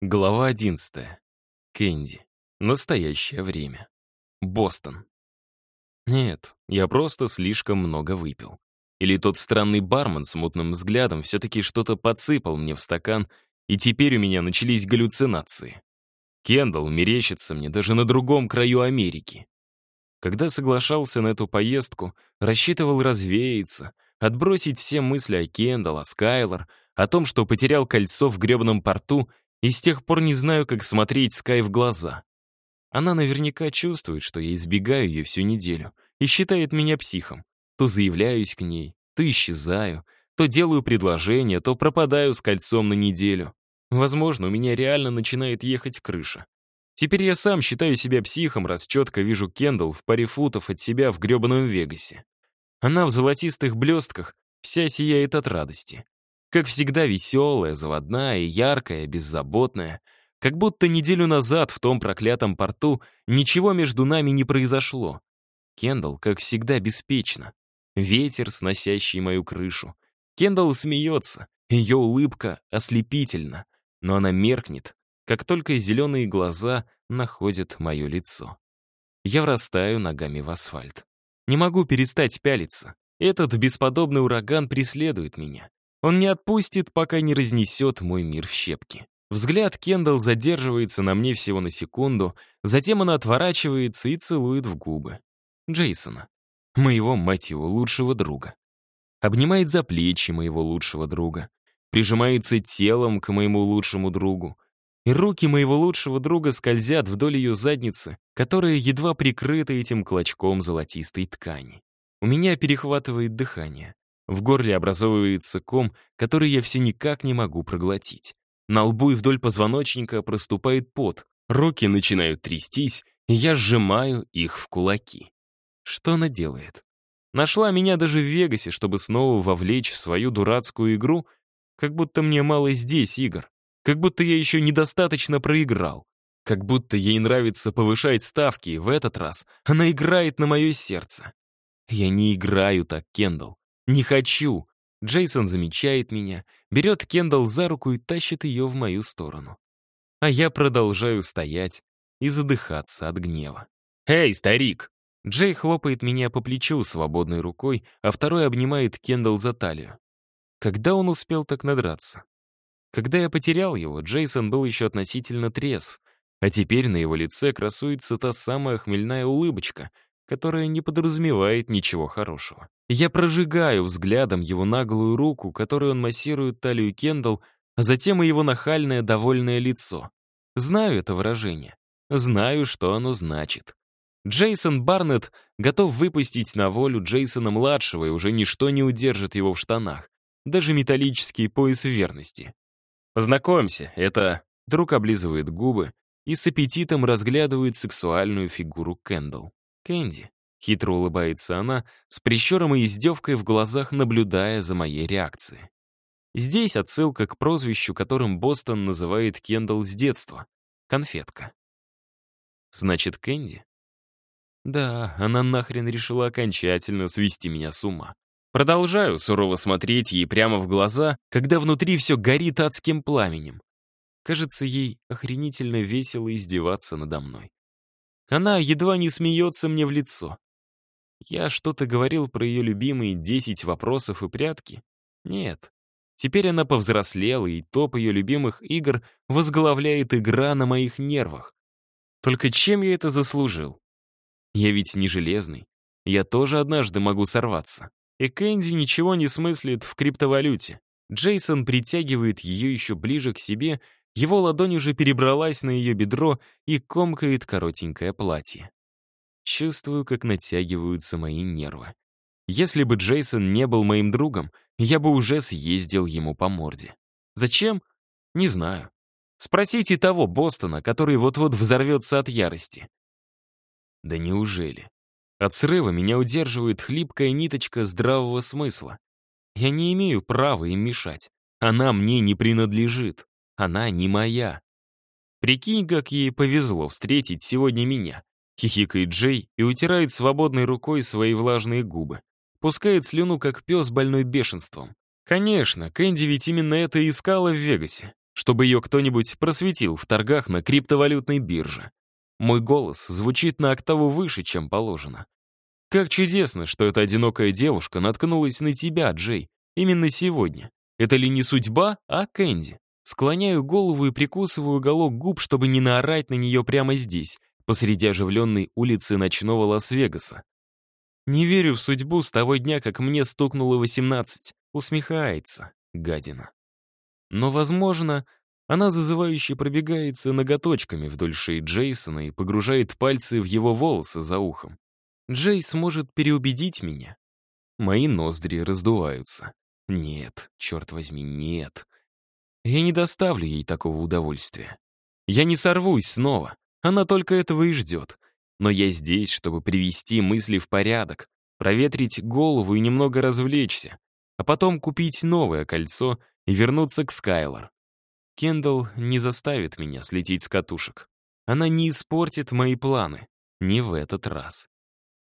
Глава 11. Кэнди. Настоящее время. Бостон. Нет, я просто слишком много выпил. Или тот странный бармен с мутным взглядом все-таки что-то подсыпал мне в стакан, и теперь у меня начались галлюцинации. Кендалл мерещится мне даже на другом краю Америки. Когда соглашался на эту поездку, рассчитывал развеяться, отбросить все мысли о Кендалл, о Скайлор, о том, что потерял кольцо в гребном порту и с тех пор не знаю, как смотреть Скай в глаза. Она наверняка чувствует, что я избегаю ее всю неделю и считает меня психом. То заявляюсь к ней, то исчезаю, то делаю предложение, то пропадаю с кольцом на неделю. Возможно, у меня реально начинает ехать крыша. Теперь я сам считаю себя психом, раз четко вижу Кендалл в паре футов от себя в грёбаном Вегасе. Она в золотистых блестках, вся сияет от радости. Как всегда веселая, заводная, яркая, беззаботная. Как будто неделю назад в том проклятом порту ничего между нами не произошло. Кендалл, как всегда, беспечно. Ветер, сносящий мою крышу. Кендалл смеется, ее улыбка ослепительна, но она меркнет, как только зеленые глаза находят мое лицо. Я врастаю ногами в асфальт. Не могу перестать пялиться. Этот бесподобный ураган преследует меня. Он не отпустит, пока не разнесет мой мир в щепки. Взгляд Кендалл задерживается на мне всего на секунду, затем она отворачивается и целует в губы. Джейсона. Моего, мать его, лучшего друга. Обнимает за плечи моего лучшего друга. Прижимается телом к моему лучшему другу. И руки моего лучшего друга скользят вдоль ее задницы, которая едва прикрыта этим клочком золотистой ткани. У меня перехватывает дыхание. В горле образовывается ком, который я все никак не могу проглотить. На лбу и вдоль позвоночника проступает пот, руки начинают трястись, и я сжимаю их в кулаки. Что она делает? Нашла меня даже в Вегасе, чтобы снова вовлечь в свою дурацкую игру, как будто мне мало здесь игр, как будто я еще недостаточно проиграл, как будто ей нравится повышать ставки, и в этот раз она играет на мое сердце. Я не играю так, Кендалл. «Не хочу!» Джейсон замечает меня, берет Кендалл за руку и тащит ее в мою сторону. А я продолжаю стоять и задыхаться от гнева. «Эй, старик!» Джей хлопает меня по плечу свободной рукой, а второй обнимает Кендалл за талию. Когда он успел так надраться? Когда я потерял его, Джейсон был еще относительно трезв, а теперь на его лице красуется та самая хмельная улыбочка, которая не подразумевает ничего хорошего. Я прожигаю взглядом его наглую руку, которую он массирует талию Кендалл, а затем и его нахальное довольное лицо. Знаю это выражение. Знаю, что оно значит. Джейсон Барнетт готов выпустить на волю Джейсона-младшего, и уже ничто не удержит его в штанах. Даже металлический пояс верности. Познакомься, это... Друг облизывает губы и с аппетитом разглядывает сексуальную фигуру Кэндл. Кэнди. Хитро улыбается она, с прищуром и издевкой в глазах, наблюдая за моей реакцией. Здесь отсылка к прозвищу, которым Бостон называет Кендалл с детства — конфетка. Значит, Кэнди? Да, она нахрен решила окончательно свести меня с ума. Продолжаю сурово смотреть ей прямо в глаза, когда внутри все горит адским пламенем. Кажется, ей охренительно весело издеваться надо мной. Она едва не смеется мне в лицо. Я что-то говорил про ее любимые 10 вопросов и прятки? Нет. Теперь она повзрослела, и топ ее любимых игр возглавляет игра на моих нервах. Только чем я это заслужил? Я ведь не железный. Я тоже однажды могу сорваться. И Кэнди ничего не смыслит в криптовалюте. Джейсон притягивает ее еще ближе к себе, его ладонь уже перебралась на ее бедро и комкает коротенькое платье. Чувствую, как натягиваются мои нервы. Если бы Джейсон не был моим другом, я бы уже съездил ему по морде. Зачем? Не знаю. Спросите того Бостона, который вот-вот взорвется от ярости. Да неужели? От срыва меня удерживает хлипкая ниточка здравого смысла. Я не имею права им мешать. Она мне не принадлежит. Она не моя. Прикинь, как ей повезло встретить сегодня меня. Хихикает Джей и утирает свободной рукой свои влажные губы. Пускает слюну, как пес, больной бешенством. Конечно, Кэнди ведь именно это и искала в Вегасе, чтобы ее кто-нибудь просветил в торгах на криптовалютной бирже. Мой голос звучит на октаву выше, чем положено. Как чудесно, что эта одинокая девушка наткнулась на тебя, Джей, именно сегодня. Это ли не судьба, а Кэнди? Склоняю голову и прикусываю уголок губ, чтобы не наорать на нее прямо здесь посреди оживленной улицы ночного Лас-Вегаса. «Не верю в судьбу с того дня, как мне стукнуло 18», усмехается, гадина. Но, возможно, она зазывающе пробегается ноготочками вдоль шеи Джейсона и погружает пальцы в его волосы за ухом. Джейс может переубедить меня. Мои ноздри раздуваются. Нет, черт возьми, нет. Я не доставлю ей такого удовольствия. Я не сорвусь снова. Она только этого и ждет. Но я здесь, чтобы привести мысли в порядок, проветрить голову и немного развлечься, а потом купить новое кольцо и вернуться к Скайлор. Кендалл не заставит меня слететь с катушек. Она не испортит мои планы. Не в этот раз.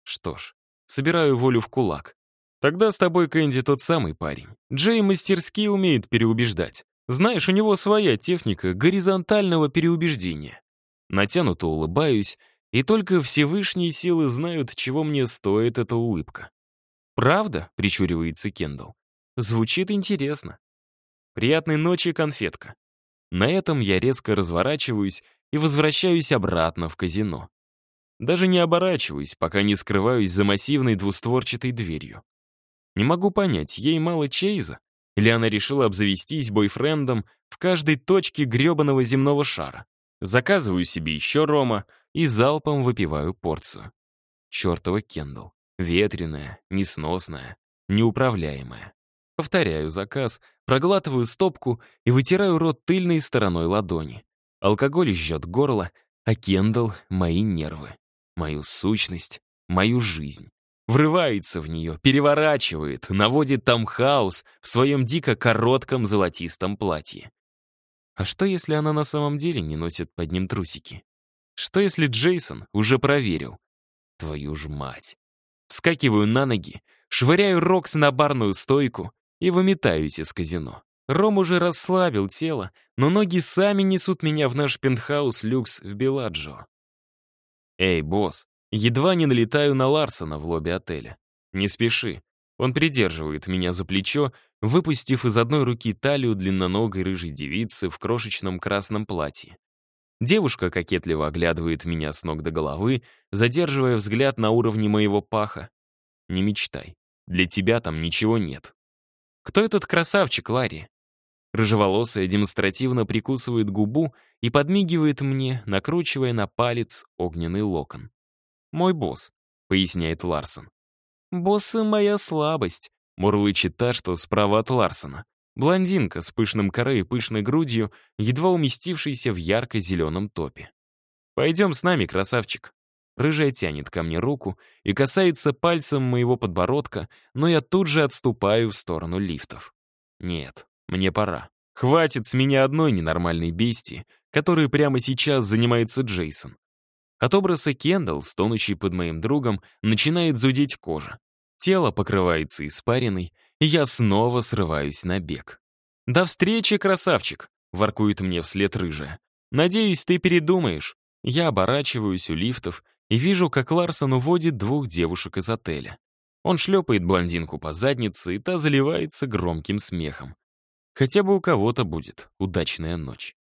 Что ж, собираю волю в кулак. Тогда с тобой, Кэнди, тот самый парень. Джей мастерски умеет переубеждать. Знаешь, у него своя техника горизонтального переубеждения натянуто улыбаюсь, и только Всевышние силы знают, чего мне стоит эта улыбка. «Правда?» — причуривается Кендалл. «Звучит интересно. Приятной ночи, конфетка». На этом я резко разворачиваюсь и возвращаюсь обратно в казино. Даже не оборачиваюсь, пока не скрываюсь за массивной двустворчатой дверью. Не могу понять, ей мало Чейза? Или она решила обзавестись бойфрендом в каждой точке грёбаного земного шара? заказываю себе еще рома и залпом выпиваю порцию. Чертова Кендалл. Ветреная, несносная, неуправляемая. Повторяю заказ, проглатываю стопку и вытираю рот тыльной стороной ладони. Алкоголь жжет горло, а Кендалл — мои нервы, мою сущность, мою жизнь. Врывается в нее, переворачивает, наводит там хаос в своем дико коротком золотистом платье. А что, если она на самом деле не носит под ним трусики? Что, если Джейсон уже проверил? Твою ж мать. Вскакиваю на ноги, швыряю Рокс на барную стойку и выметаюсь из казино. Ром уже расслабил тело, но ноги сами несут меня в наш пентхаус люкс в Беладжо. «Эй, босс, едва не налетаю на Ларсона в лобби отеля. Не спеши. Он придерживает меня за плечо, выпустив из одной руки талию длинноногой рыжей девицы в крошечном красном платье. Девушка кокетливо оглядывает меня с ног до головы, задерживая взгляд на уровне моего паха. «Не мечтай. Для тебя там ничего нет». «Кто этот красавчик, Ларри?» Рыжеволосая демонстративно прикусывает губу и подмигивает мне, накручивая на палец огненный локон. «Мой босс», — поясняет Ларсон. «Боссы — моя слабость», Мурлычет та, что справа от Ларсона. Блондинка с пышным корой и пышной грудью, едва уместившейся в ярко-зеленом топе. «Пойдем с нами, красавчик». Рыжая тянет ко мне руку и касается пальцем моего подбородка, но я тут же отступаю в сторону лифтов. Нет, мне пора. Хватит с меня одной ненормальной бести, которой прямо сейчас занимается Джейсон. От образа Кендалл, стонущий под моим другом, начинает зудеть кожа. Тело покрывается испариной, и я снова срываюсь на бег. «До встречи, красавчик!» — воркует мне вслед рыжая. «Надеюсь, ты передумаешь». Я оборачиваюсь у лифтов и вижу, как Ларсон уводит двух девушек из отеля. Он шлепает блондинку по заднице, и та заливается громким смехом. Хотя бы у кого-то будет удачная ночь.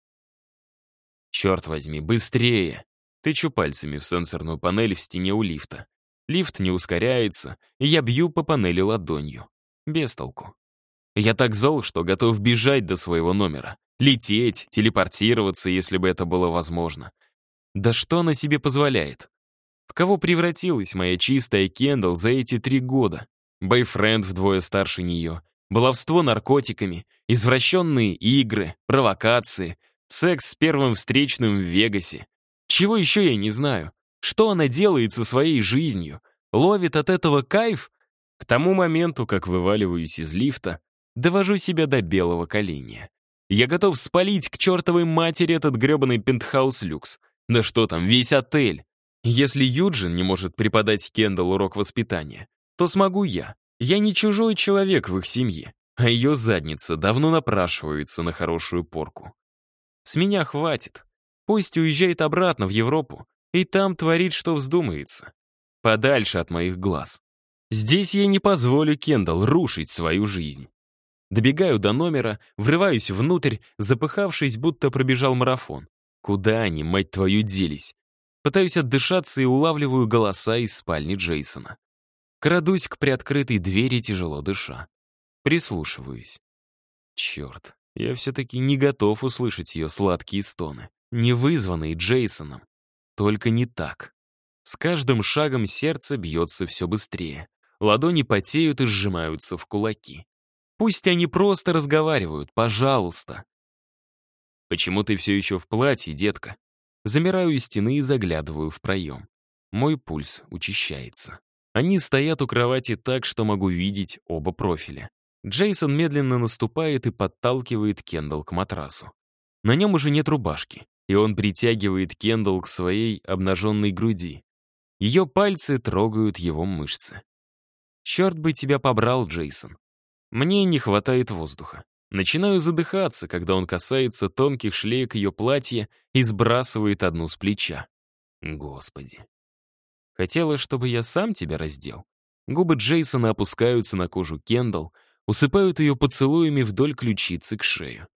«Черт возьми, быстрее!» Тычу пальцами в сенсорную панель в стене у лифта. Лифт не ускоряется, и я бью по панели ладонью. Без толку. Я так зол, что готов бежать до своего номера. Лететь, телепортироваться, если бы это было возможно. Да что она себе позволяет? В кого превратилась моя чистая Кендалл за эти три года? Бойфренд вдвое старше нее, баловство наркотиками, извращенные игры, провокации, секс с первым встречным в Вегасе. Чего еще я не знаю? Что она делает со своей жизнью? Ловит от этого кайф? К тому моменту, как вываливаюсь из лифта, довожу себя до белого коленя. Я готов спалить к чертовой матери этот гребаный пентхаус-люкс. Да что там, весь отель. Если Юджин не может преподать Кендалл урок воспитания, то смогу я. Я не чужой человек в их семье, а ее задница давно напрашивается на хорошую порку. С меня хватит. Пусть уезжает обратно в Европу, и там творит, что вздумается. Подальше от моих глаз. Здесь я не позволю Кендалл рушить свою жизнь. Добегаю до номера, врываюсь внутрь, запыхавшись, будто пробежал марафон. Куда они, мать твою, делись? Пытаюсь отдышаться и улавливаю голоса из спальни Джейсона. Крадусь к приоткрытой двери, тяжело дыша. Прислушиваюсь. Черт, я все-таки не готов услышать ее сладкие стоны, не вызванные Джейсоном. Только не так. С каждым шагом сердце бьется все быстрее. Ладони потеют и сжимаются в кулаки. Пусть они просто разговаривают, пожалуйста. «Почему ты все еще в платье, детка?» Замираю у стены и заглядываю в проем. Мой пульс учащается. Они стоят у кровати так, что могу видеть оба профиля. Джейсон медленно наступает и подталкивает Кендалл к матрасу. На нем уже нет рубашки и он притягивает Кендалл к своей обнаженной груди. Ее пальцы трогают его мышцы. «Черт бы тебя побрал, Джейсон. Мне не хватает воздуха. Начинаю задыхаться, когда он касается тонких шлейк ее платья и сбрасывает одну с плеча. Господи. Хотела, чтобы я сам тебя раздел. Губы Джейсона опускаются на кожу Кендалл, усыпают ее поцелуями вдоль ключицы к шею.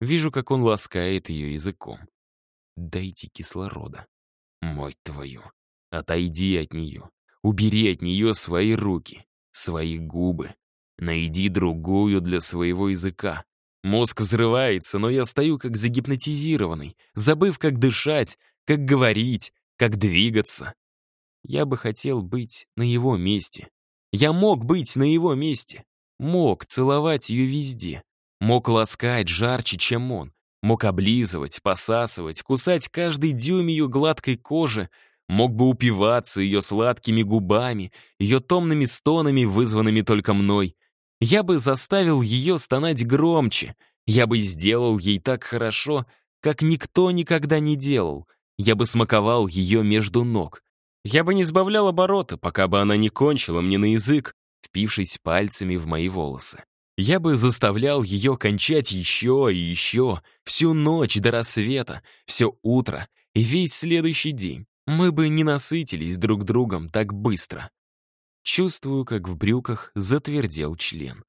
Вижу, как он ласкает ее языком. Дайте кислорода. Мать твою, отойди от нее. Убери от нее свои руки, свои губы. Найди другую для своего языка. Мозг взрывается, но я стою как загипнотизированный, забыв, как дышать, как говорить, как двигаться. Я бы хотел быть на его месте. Я мог быть на его месте. Мог целовать ее везде. Мог ласкать жарче, чем он мог облизывать, посасывать, кусать каждый дюйм ее гладкой кожи, мог бы упиваться ее сладкими губами, ее томными стонами, вызванными только мной. Я бы заставил ее стонать громче, я бы сделал ей так хорошо, как никто никогда не делал. Я бы смаковал ее между ног. Я бы не сбавлял оборота, пока бы она не кончила мне на язык, впившись пальцами в мои волосы. Я бы заставлял ее кончать еще и еще, всю ночь до рассвета, все утро и весь следующий день. Мы бы не насытились друг другом так быстро. Чувствую, как в брюках затвердел член.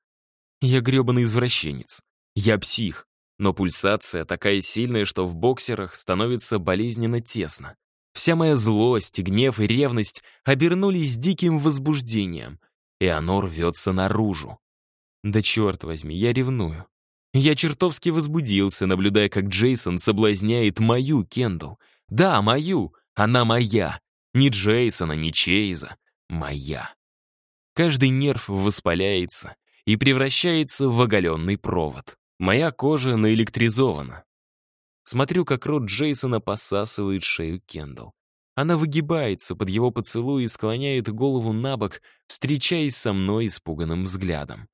Я грёбаный извращенец. Я псих. Но пульсация такая сильная, что в боксерах становится болезненно тесно. Вся моя злость, гнев и ревность обернулись диким возбуждением, и оно рвется наружу. Да черт возьми, я ревную. Я чертовски возбудился, наблюдая, как Джейсон соблазняет мою Кендалл. Да, мою. Она моя. Ни Джейсона, ни Чейза. Моя. Каждый нерв воспаляется и превращается в оголенный провод. Моя кожа наэлектризована. Смотрю, как рот Джейсона посасывает шею Кендалл. Она выгибается под его поцелуй и склоняет голову на бок, встречаясь со мной испуганным взглядом.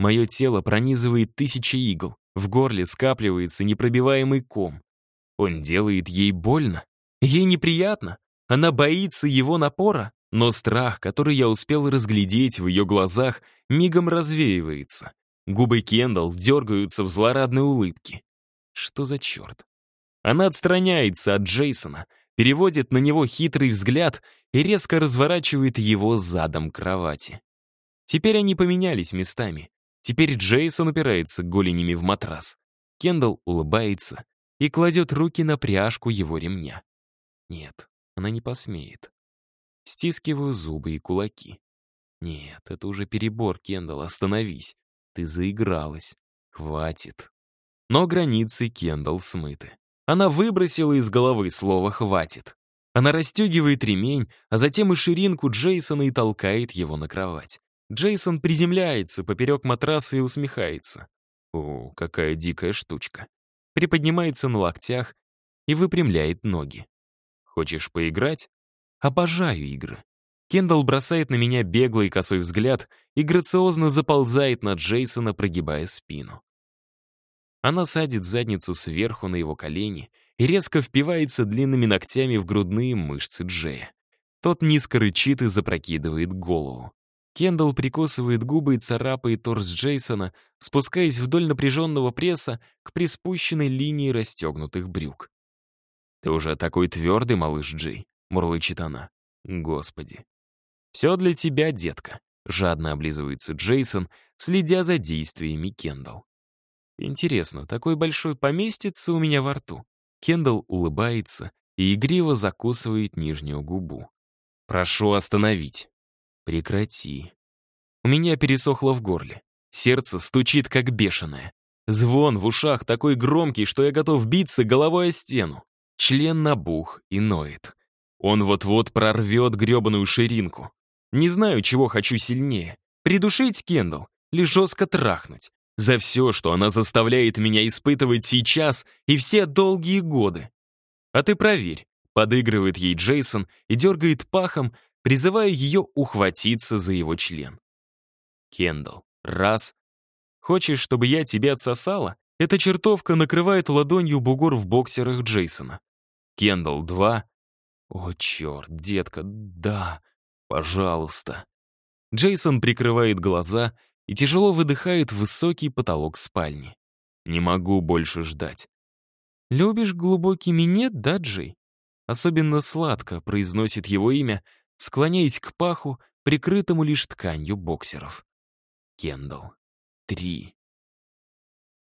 Мое тело пронизывает тысячи игл, в горле скапливается непробиваемый ком. Он делает ей больно, ей неприятно, она боится его напора, но страх, который я успел разглядеть в ее глазах, мигом развеивается. Губы Кендалл дергаются в злорадной улыбке. Что за черт? Она отстраняется от Джейсона, переводит на него хитрый взгляд и резко разворачивает его задом к кровати. Теперь они поменялись местами. Теперь Джейсон упирается голенями в матрас. Кендалл улыбается и кладет руки на пряжку его ремня. Нет, она не посмеет. Стискиваю зубы и кулаки. Нет, это уже перебор, Кендалл, остановись. Ты заигралась. Хватит. Но границы Кендалл смыты. Она выбросила из головы слово «хватит». Она расстегивает ремень, а затем и ширинку Джейсона и толкает его на кровать. Джейсон приземляется поперек матраса и усмехается. О, какая дикая штучка. Приподнимается на локтях и выпрямляет ноги. Хочешь поиграть? Обожаю игры. Кендалл бросает на меня беглый косой взгляд и грациозно заползает на Джейсона, прогибая спину. Она садит задницу сверху на его колени и резко впивается длинными ногтями в грудные мышцы Джея. Тот низко рычит и запрокидывает голову. Кендалл прикусывает губы и царапает торс Джейсона, спускаясь вдоль напряженного пресса к приспущенной линии расстегнутых брюк. «Ты уже такой твердый, малыш Джей», — мурлычет она. «Господи». «Все для тебя, детка», — жадно облизывается Джейсон, следя за действиями Кендалл. «Интересно, такой большой поместится у меня во рту?» Кендалл улыбается и игриво закусывает нижнюю губу. «Прошу остановить». Прекрати. У меня пересохло в горле. Сердце стучит, как бешеное. Звон в ушах такой громкий, что я готов биться головой о стену. Член набух и ноет. Он вот-вот прорвет гребаную ширинку. Не знаю, чего хочу сильнее. Придушить Кендалл или жестко трахнуть. За все, что она заставляет меня испытывать сейчас и все долгие годы. А ты проверь. Подыгрывает ей Джейсон и дергает пахом, призывая ее ухватиться за его член. Кендалл, раз. Хочешь, чтобы я тебя отсосала? Эта чертовка накрывает ладонью бугор в боксерах Джейсона. Кендалл, два. О, черт, детка, да, пожалуйста. Джейсон прикрывает глаза и тяжело выдыхает высокий потолок спальни. Не могу больше ждать. «Любишь глубокий минет, да, Джей?» Особенно сладко произносит его имя — склоняясь к паху, прикрытому лишь тканью боксеров. Кендалл. Три.